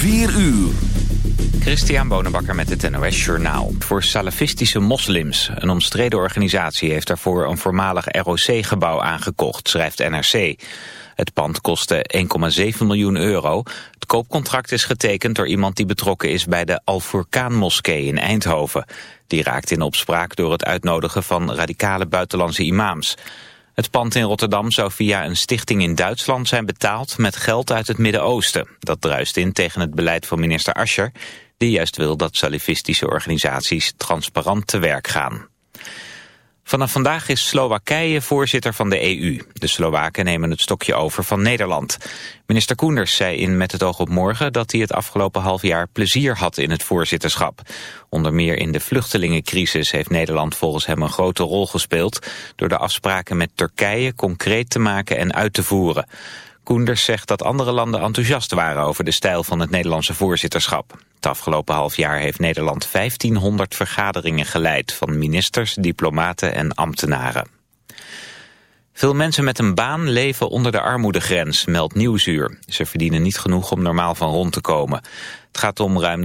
4 uur. Christian Bonenbakker met het NOS Journaal. Voor salafistische moslims. Een omstreden organisatie heeft daarvoor een voormalig ROC-gebouw aangekocht, schrijft NRC. Het pand kostte 1,7 miljoen euro. Het koopcontract is getekend door iemand die betrokken is bij de Al-Furqaan-moskee in Eindhoven. Die raakt in opspraak door het uitnodigen van radicale buitenlandse imams. Het pand in Rotterdam zou via een stichting in Duitsland zijn betaald met geld uit het Midden-Oosten. Dat druist in tegen het beleid van minister Ascher, die juist wil dat salafistische organisaties transparant te werk gaan. Vanaf vandaag is Slowakije voorzitter van de EU. De Slowaken nemen het stokje over van Nederland. Minister Koenders zei in Met het oog op morgen dat hij het afgelopen half jaar plezier had in het voorzitterschap. Onder meer in de vluchtelingencrisis heeft Nederland volgens hem een grote rol gespeeld... door de afspraken met Turkije concreet te maken en uit te voeren. Koenders zegt dat andere landen enthousiast waren over de stijl van het Nederlandse voorzitterschap. Het afgelopen half jaar heeft Nederland 1500 vergaderingen geleid van ministers, diplomaten en ambtenaren. Veel mensen met een baan leven onder de armoedegrens, meldt Nieuwsuur. Ze verdienen niet genoeg om normaal van rond te komen. Het gaat om ruim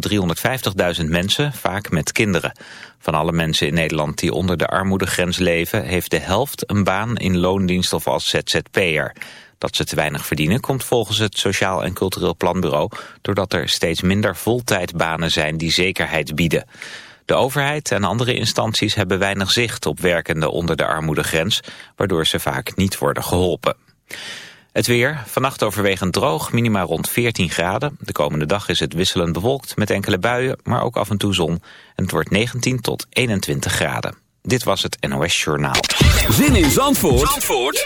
350.000 mensen, vaak met kinderen. Van alle mensen in Nederland die onder de armoedegrens leven... heeft de helft een baan in loondienst of als ZZP'er. Dat ze te weinig verdienen komt volgens het Sociaal en Cultureel Planbureau... doordat er steeds minder voltijdbanen zijn die zekerheid bieden. De overheid en andere instanties hebben weinig zicht op werkenden onder de armoedegrens... waardoor ze vaak niet worden geholpen. Het weer, vannacht overwegend droog, minima rond 14 graden. De komende dag is het wisselend bewolkt met enkele buien, maar ook af en toe zon. En het wordt 19 tot 21 graden. Dit was het NOS Journaal. Zin in Zandvoort, Zandvoort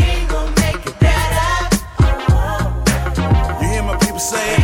make it. You hear my people say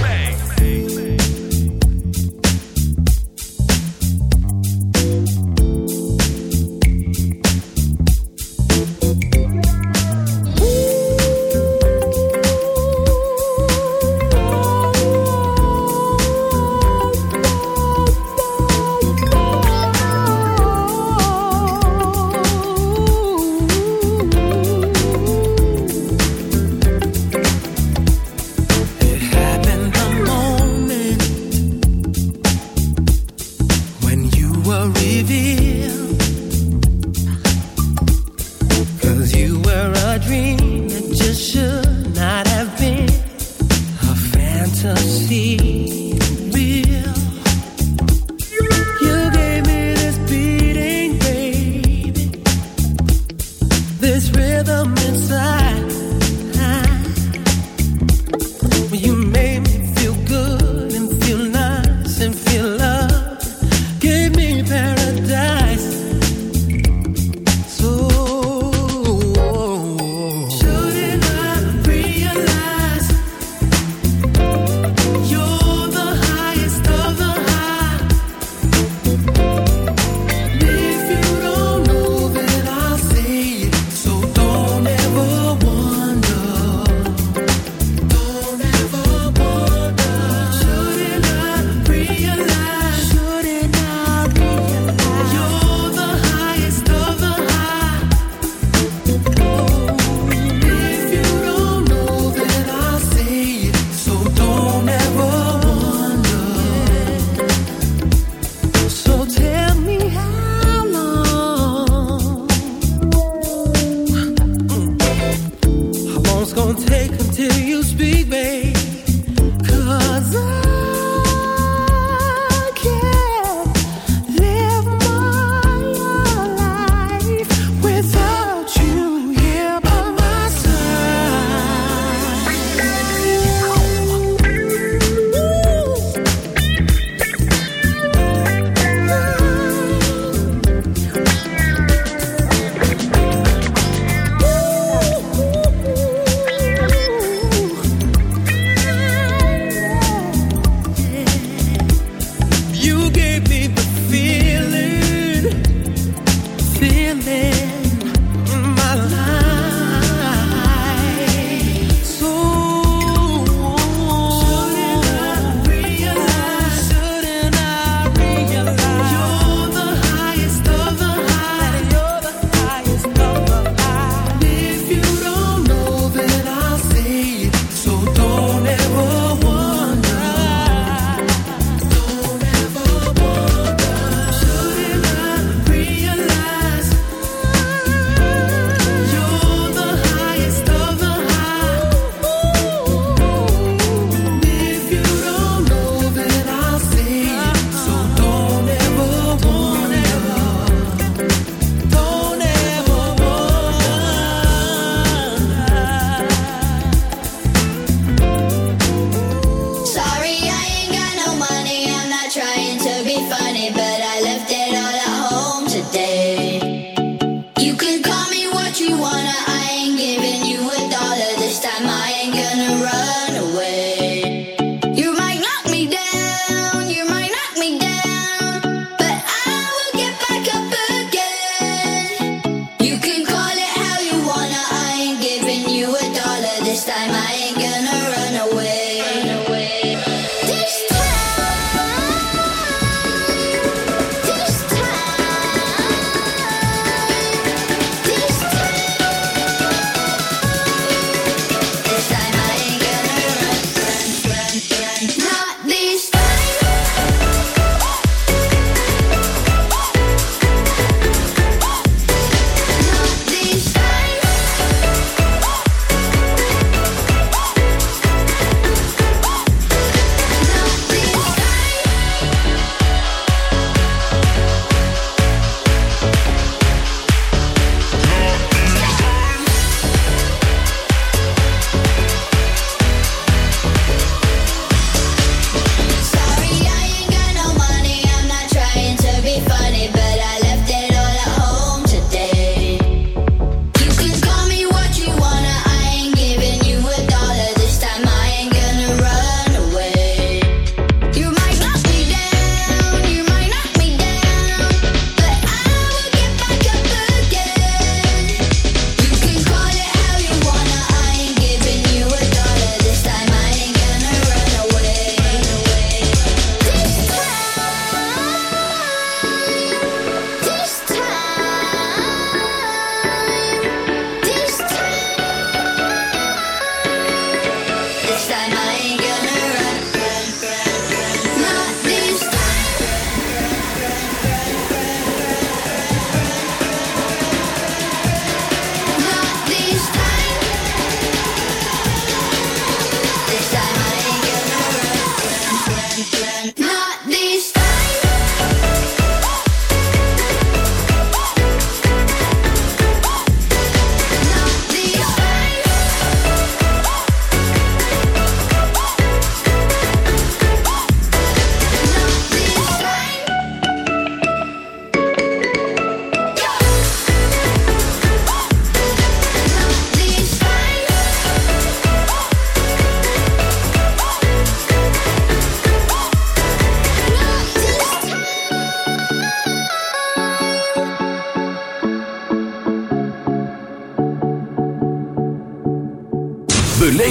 reveal.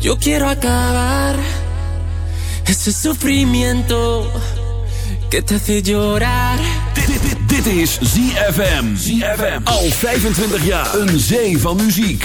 Yo quiero acabar ese sufrimiento que te hace llorar. Dit, is ZFM. ZFM. Al 25 jaar. Een zee van muziek.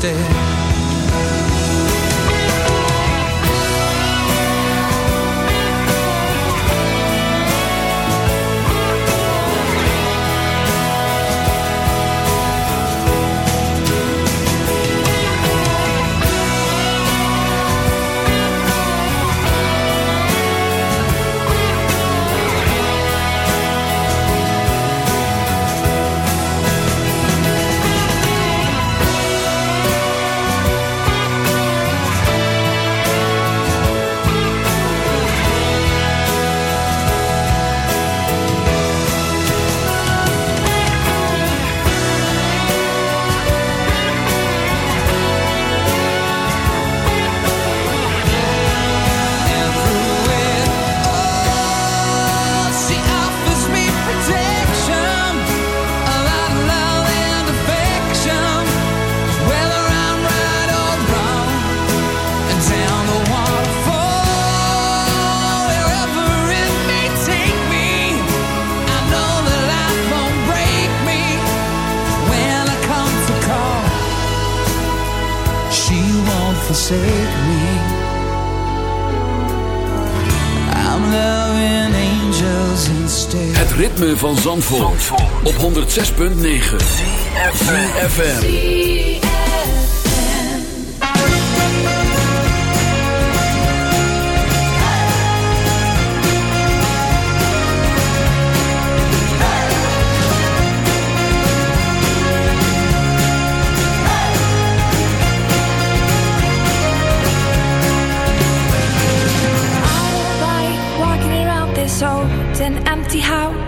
instead Zandvoort, Zandvoort. op 106.9 CFFM empty house.